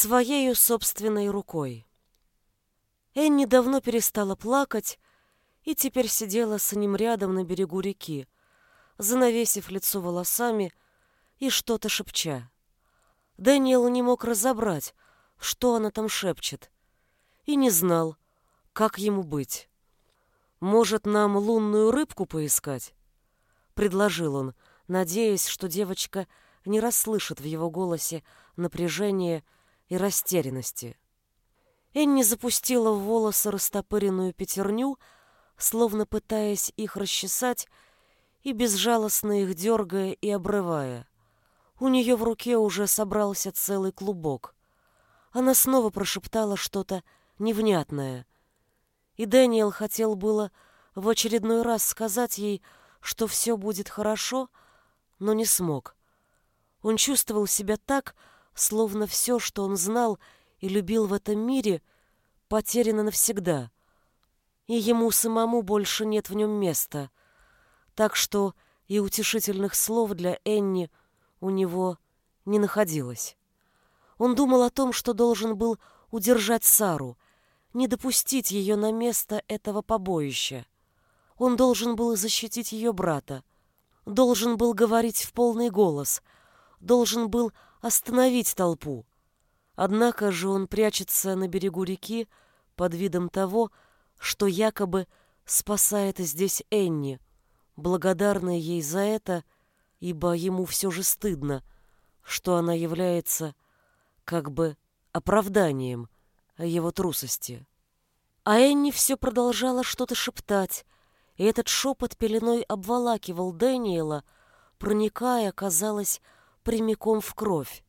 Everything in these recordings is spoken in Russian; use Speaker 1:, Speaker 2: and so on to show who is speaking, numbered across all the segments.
Speaker 1: своею собственной рукой. Энни давно перестала плакать и теперь сидела с ним рядом на берегу реки, занавесив лицо волосами и что-то шепча. Дэниел не мог разобрать, что она там шепчет, и не знал, как ему быть. «Может, нам лунную рыбку поискать?» — предложил он, надеясь, что девочка не расслышит в его голосе напряжения и растерянности. Энни запустила в волосы растопыренную пятерню, словно пытаясь их расчесать и безжалостно их дергая и обрывая. У нее в руке уже собрался целый клубок. Она снова прошептала что-то невнятное. И Дэниел хотел было в очередной раз сказать ей, что все будет хорошо, но не смог. Он чувствовал себя так, словно все, что он знал и любил в этом мире, потеряно навсегда, и ему самому больше нет в нем места. Так что и утешительных слов для Энни у него не находилось. Он думал о том, что должен был удержать Сару, не допустить ее на место этого побоища. Он должен был защитить ее брата, должен был говорить в полный голос, должен был остановить толпу. Однако же он прячется на берегу реки под видом того, что якобы спасает здесь Энни, благодарный ей за это, ибо ему все же стыдно, что она является как бы оправданием его трусости. А Энни все продолжала что-то шептать, и этот шепот пеленой обволакивал Дэниела, проникая, казалось, прямиком в кровь.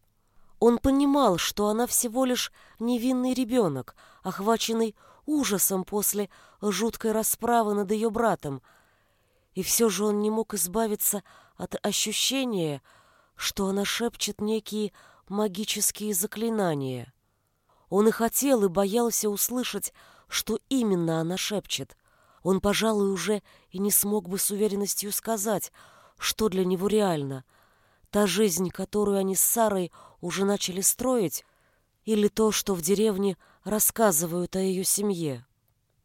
Speaker 1: Он понимал, что она всего лишь невинный ребенок, охваченный ужасом после жуткой расправы над ее братом, и все же он не мог избавиться от ощущения, что она шепчет некие магические заклинания. Он и хотел, и боялся услышать, что именно она шепчет. Он, пожалуй, уже и не смог бы с уверенностью сказать, что для него реально. Та жизнь, которую они с Сарой уже начали строить, или то, что в деревне рассказывают о ее семье.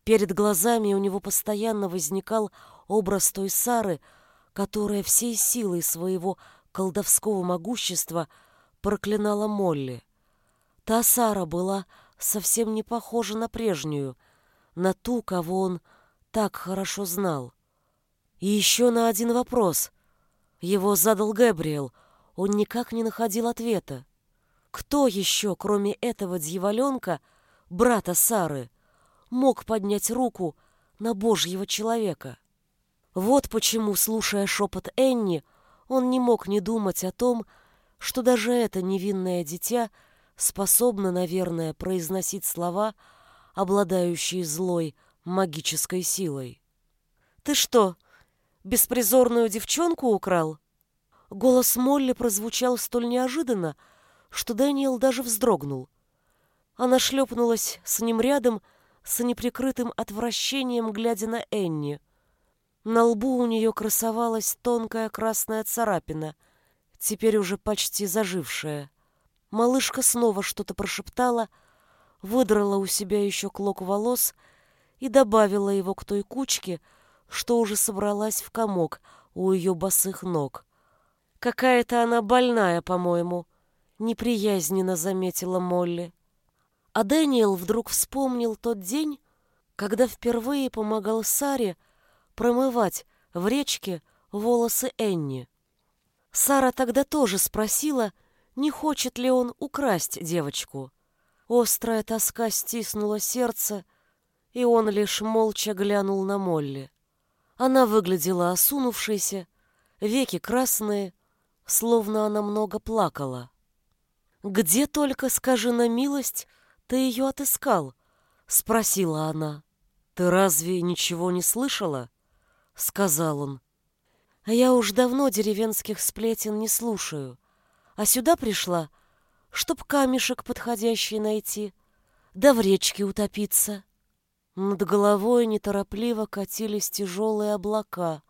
Speaker 1: Перед глазами у него постоянно возникал образ той Сары, которая всей силой своего колдовского могущества – проклинала Молли. Та Сара была совсем не похожа на прежнюю, на ту, кого он так хорошо знал. И еще на один вопрос. Его задал Гэбриэл. Он никак не находил ответа. Кто еще, кроме этого дьяволенка, брата Сары, мог поднять руку на Божьего человека? Вот почему, слушая шепот Энни, он не мог не думать о том, что даже это невинное дитя способно, наверное, произносить слова, обладающие злой магической силой. «Ты что, беспризорную девчонку украл?» Голос Молли прозвучал столь неожиданно, что Дэниел даже вздрогнул. Она шлепнулась с ним рядом, с неприкрытым отвращением, глядя на Энни. На лбу у нее красовалась тонкая красная царапина, теперь уже почти зажившая. Малышка снова что-то прошептала, выдрала у себя еще клок волос и добавила его к той кучке, что уже собралась в комок у ее босых ног. «Какая-то она больная, по-моему», — неприязненно заметила Молли. А Дэниел вдруг вспомнил тот день, когда впервые помогал Саре промывать в речке волосы Энни. Сара тогда тоже спросила, не хочет ли он украсть девочку. Острая тоска стиснула сердце, и он лишь молча глянул на Молли. Она выглядела осунувшейся, веки красные, словно она много плакала. «Где только, скажи на милость, ты ее отыскал?» — спросила она. «Ты разве ничего не слышала?» — сказал он. Я уж давно деревенских сплетен не слушаю. А сюда пришла, чтоб камешек подходящий найти, да в речке утопиться. Над головой неторопливо катились тяжелые облака.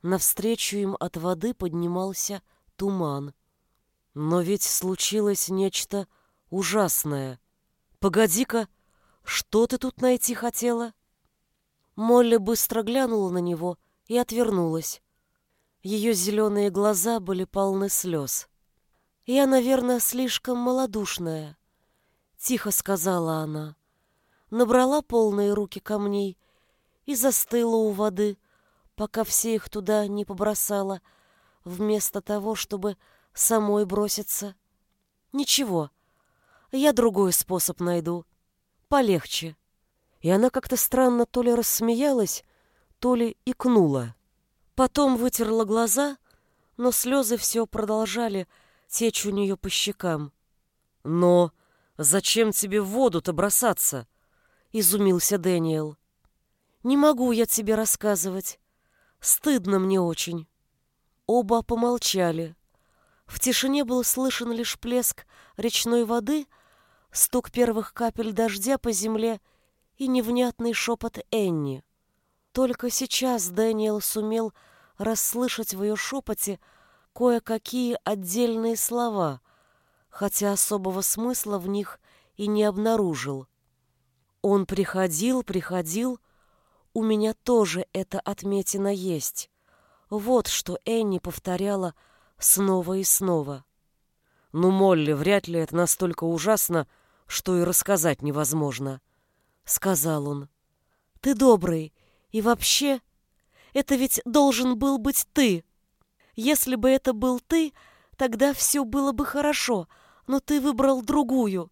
Speaker 1: Навстречу им от воды поднимался туман. Но ведь случилось нечто ужасное. Погоди-ка, что ты тут найти хотела? Молли быстро глянула на него и отвернулась. Ее зеленые глаза были полны слез. «Я, наверное, слишком малодушная», — тихо сказала она. Набрала полные руки камней и застыла у воды, пока все их туда не побросала, вместо того, чтобы самой броситься. «Ничего, я другой способ найду. Полегче». И она как-то странно то ли рассмеялась, то ли икнула. Потом вытерла глаза, но слезы все продолжали, — течь у нее по щекам. «Но зачем тебе в воду-то бросаться?» — изумился Дэниел. «Не могу я тебе рассказывать. Стыдно мне очень». Оба помолчали. В тишине был слышен лишь плеск речной воды, стук первых капель дождя по земле и невнятный шепот Энни. Только сейчас Дэниел сумел расслышать в ее шепоте кое-какие отдельные слова, хотя особого смысла в них и не обнаружил. Он приходил, приходил, у меня тоже эта отметина есть. Вот что Энни повторяла снова и снова. «Ну, Молли, вряд ли это настолько ужасно, что и рассказать невозможно», — сказал он. «Ты добрый, и вообще, это ведь должен был быть ты!» Если бы это был ты, тогда все было бы хорошо, но ты выбрал другую.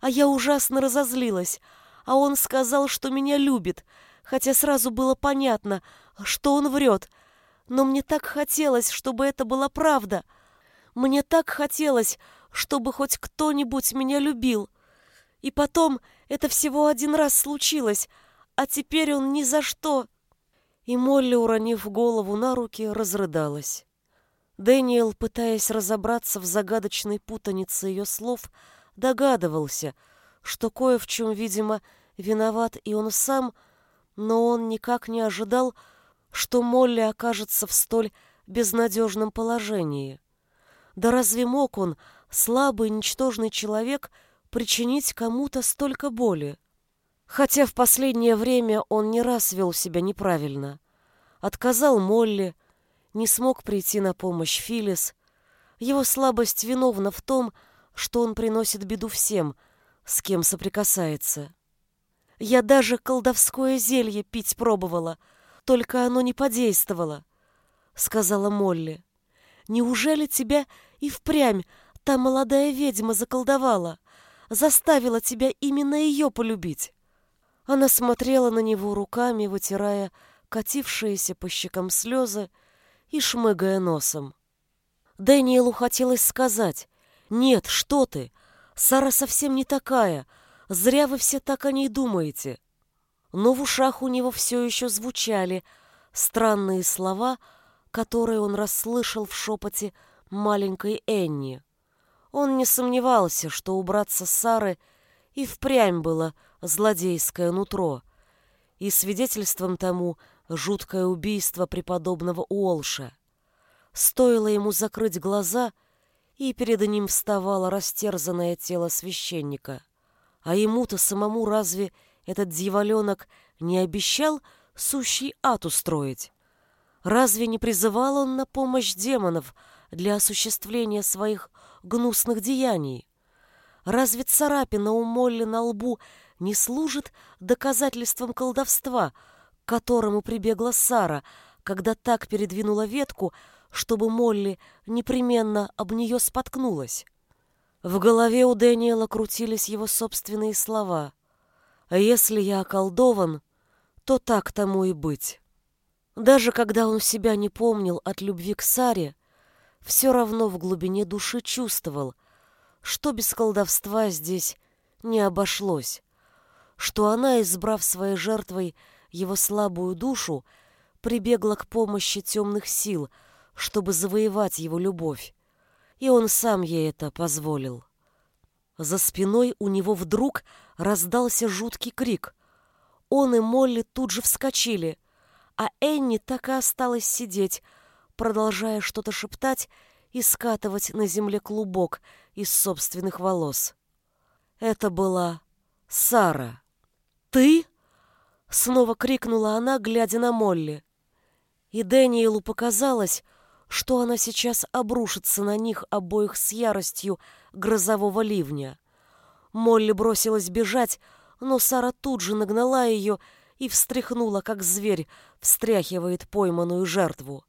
Speaker 1: А я ужасно разозлилась, а он сказал, что меня любит, хотя сразу было понятно, что он врет. Но мне так хотелось, чтобы это была правда. Мне так хотелось, чтобы хоть кто-нибудь меня любил. И потом это всего один раз случилось, а теперь он ни за что. И Молли, уронив голову на руки, разрыдалась. Дэниел, пытаясь разобраться в загадочной путанице ее слов, догадывался, что кое в чем, видимо, виноват и он сам, но он никак не ожидал, что Молли окажется в столь безнадежном положении. Да разве мог он, слабый, ничтожный человек, причинить кому-то столько боли? Хотя в последнее время он не раз вел себя неправильно. Отказал Молли, не смог прийти на помощь Филис. Его слабость виновна в том, что он приносит беду всем, с кем соприкасается. Я даже колдовское зелье пить пробовала, только оно не подействовало, — сказала Молли. Неужели тебя и впрямь та молодая ведьма заколдовала, заставила тебя именно ее полюбить? Она смотрела на него руками, вытирая катившиеся по щекам слезы, и шмыгая носом. Дэниелу хотелось сказать, «Нет, что ты, Сара совсем не такая, зря вы все так о ней думаете». Но в ушах у него все еще звучали странные слова, которые он расслышал в шепоте маленькой Энни. Он не сомневался, что убраться Сары и впрямь было злодейское нутро, и свидетельством тому — жуткое убийство преподобного Уолша. Стоило ему закрыть глаза, и перед ним вставало растерзанное тело священника. А ему-то самому разве этот дьяволенок не обещал сущий ад устроить? Разве не призывал он на помощь демонов для осуществления своих гнусных деяний? Разве царапина у Молли на лбу не служит доказательством колдовства — к которому прибегла Сара, когда так передвинула ветку, чтобы Молли непременно об нее споткнулась. В голове у Дэниела крутились его собственные слова. «А если я околдован, то так тому и быть». Даже когда он себя не помнил от любви к Саре, все равно в глубине души чувствовал, что без колдовства здесь не обошлось, что она, избрав своей жертвой его слабую душу, прибегла к помощи темных сил, чтобы завоевать его любовь. И он сам ей это позволил. За спиной у него вдруг раздался жуткий крик. Он и Молли тут же вскочили, а Энни так и осталась сидеть, продолжая что-то шептать и скатывать на земле клубок из собственных волос. Это была Сара. «Ты?» — снова крикнула она, глядя на Молли. И Дэниелу показалось, что она сейчас обрушится на них обоих с яростью грозового ливня. Молли бросилась бежать, но Сара тут же нагнала ее и встряхнула, как зверь встряхивает пойманную жертву.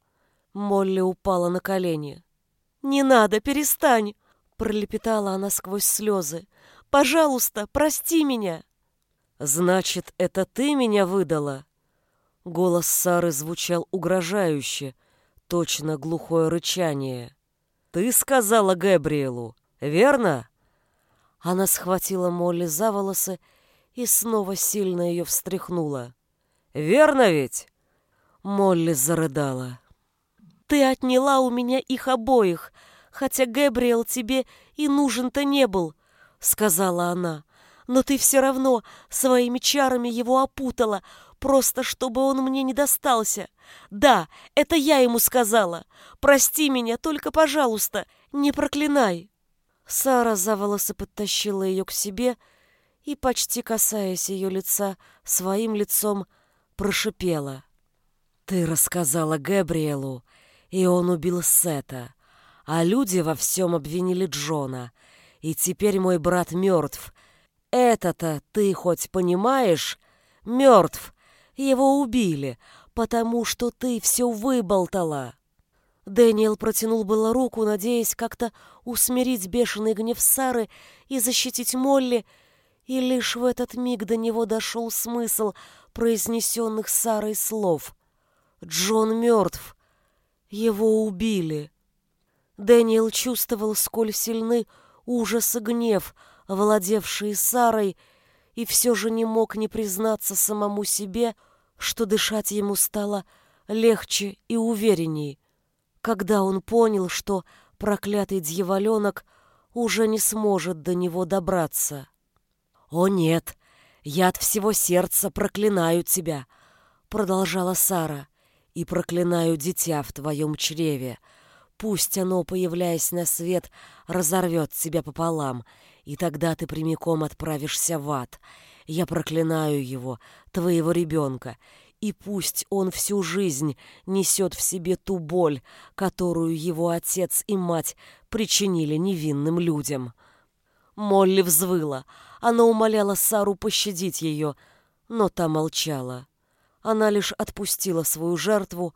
Speaker 1: Молли упала на колени. «Не надо, перестань!» — пролепетала она сквозь слезы. «Пожалуйста, прости меня!» «Значит, это ты меня выдала?» Голос Сары звучал угрожающе, точно глухое рычание. «Ты сказала Гэбриэлу, верно?» Она схватила Молли за волосы и снова сильно ее встряхнула. «Верно ведь?» Молли зарыдала. «Ты отняла у меня их обоих, хотя Гэбриэл тебе и нужен-то не был», — сказала она. «Но ты все равно своими чарами его опутала, просто чтобы он мне не достался. Да, это я ему сказала. Прости меня, только, пожалуйста, не проклинай». Сара за волосы подтащила ее к себе и, почти касаясь ее лица, своим лицом прошипела. «Ты рассказала Габриэлу, и он убил Сета, а люди во всем обвинили Джона, и теперь мой брат мертв. Это-то ты хоть понимаешь? Мертв. Его убили, потому что ты все выболтала». Дэниел протянул было руку, надеясь как-то усмирить бешеный гнев Сары и защитить Молли, и лишь в этот миг до него дошел смысл произнесенных Сарой слов. «Джон мертв. Его убили». Дэниел чувствовал, сколь сильны ужас и гнев, овладевшие Сарой, и все же не мог не признаться самому себе, что дышать ему стало легче и уверенней когда он понял, что проклятый дьяволенок уже не сможет до него добраться. «О нет, я от всего сердца проклинаю тебя», — продолжала Сара, «и проклинаю дитя в твоем чреве. Пусть оно, появляясь на свет, разорвет тебя пополам, и тогда ты прямиком отправишься в ад. Я проклинаю его, твоего ребенка, и пусть он всю жизнь несет в себе ту боль, которую его отец и мать причинили невинным людям. Молли взвыла. Она умоляла Сару пощадить ее, но та молчала. Она лишь отпустила свою жертву,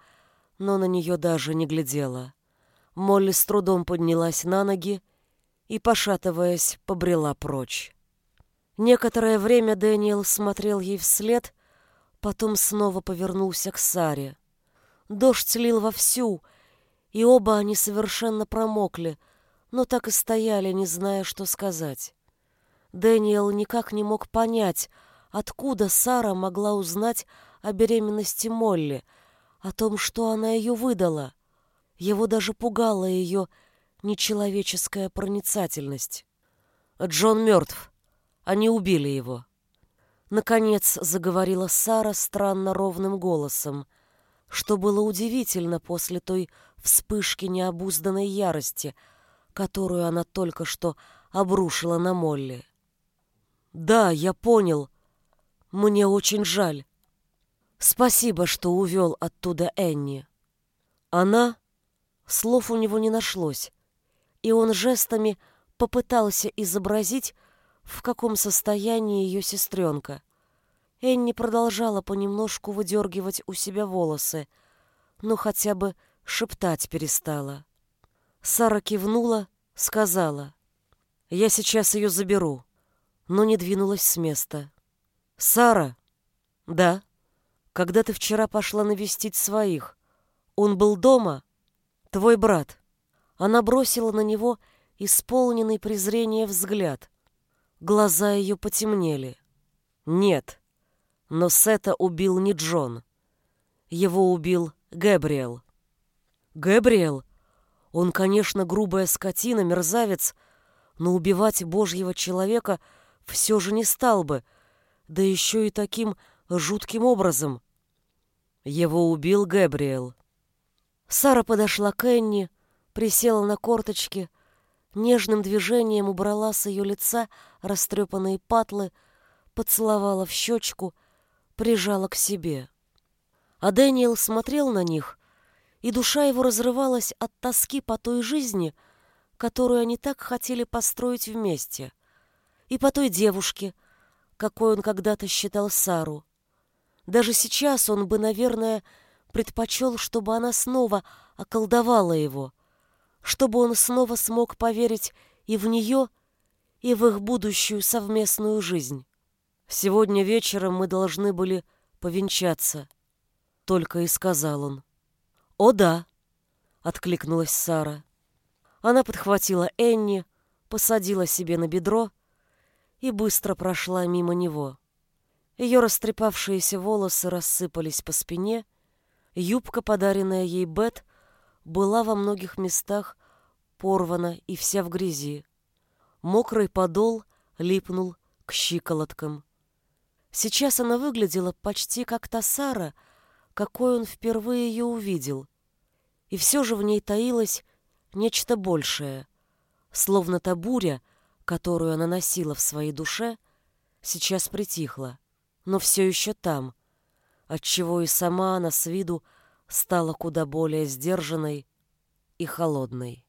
Speaker 1: но на нее даже не глядела. Молли с трудом поднялась на ноги и, пошатываясь, побрела прочь. Некоторое время Дэниел смотрел ей вслед, Потом снова повернулся к Саре. Дождь лил вовсю, и оба они совершенно промокли, но так и стояли, не зная, что сказать. Дэниел никак не мог понять, откуда Сара могла узнать о беременности Молли, о том, что она ее выдала. Его даже пугала ее нечеловеческая проницательность. Джон мертв. Они убили его. Наконец заговорила Сара странно ровным голосом, что было удивительно после той вспышки необузданной ярости, которую она только что обрушила на Молли. «Да, я понял. Мне очень жаль. Спасибо, что увел оттуда Энни». Она... Слов у него не нашлось, и он жестами попытался изобразить, в каком состоянии ее сестренка. Энни продолжала понемножку выдергивать у себя волосы, но хотя бы шептать перестала. Сара кивнула, сказала, «Я сейчас ее заберу», но не двинулась с места. «Сара?» «Да. Когда ты вчера пошла навестить своих, он был дома? Твой брат?» Она бросила на него исполненный презрения взгляд. Глаза ее потемнели. «Нет, но Сета убил не Джон. Его убил Гэбриэл». «Гэбриэл? Он, конечно, грубая скотина, мерзавец, но убивать божьего человека все же не стал бы, да еще и таким жутким образом». Его убил Гэбриэл. Сара подошла к Энни, присела на корточки, нежным движением убрала с ее лица растрепанные патлы, поцеловала в щечку, прижала к себе. А Дэниел смотрел на них, и душа его разрывалась от тоски по той жизни, которую они так хотели построить вместе, и по той девушке, какой он когда-то считал Сару. Даже сейчас он бы, наверное, предпочел, чтобы она снова околдовала его, чтобы он снова смог поверить и в нее, и в их будущую совместную жизнь. Сегодня вечером мы должны были повенчаться, только и сказал он. «О да!» — откликнулась Сара. Она подхватила Энни, посадила себе на бедро и быстро прошла мимо него. Ее растрепавшиеся волосы рассыпались по спине, юбка, подаренная ей Бет, была во многих местах порвана и вся в грязи. Мокрый подол липнул к щиколоткам. Сейчас она выглядела почти как та Сара, какой он впервые ее увидел. И все же в ней таилось нечто большее, словно та буря, которую она носила в своей душе, сейчас притихла но все еще там, отчего и сама она с виду стала куда более сдержанной и холодной.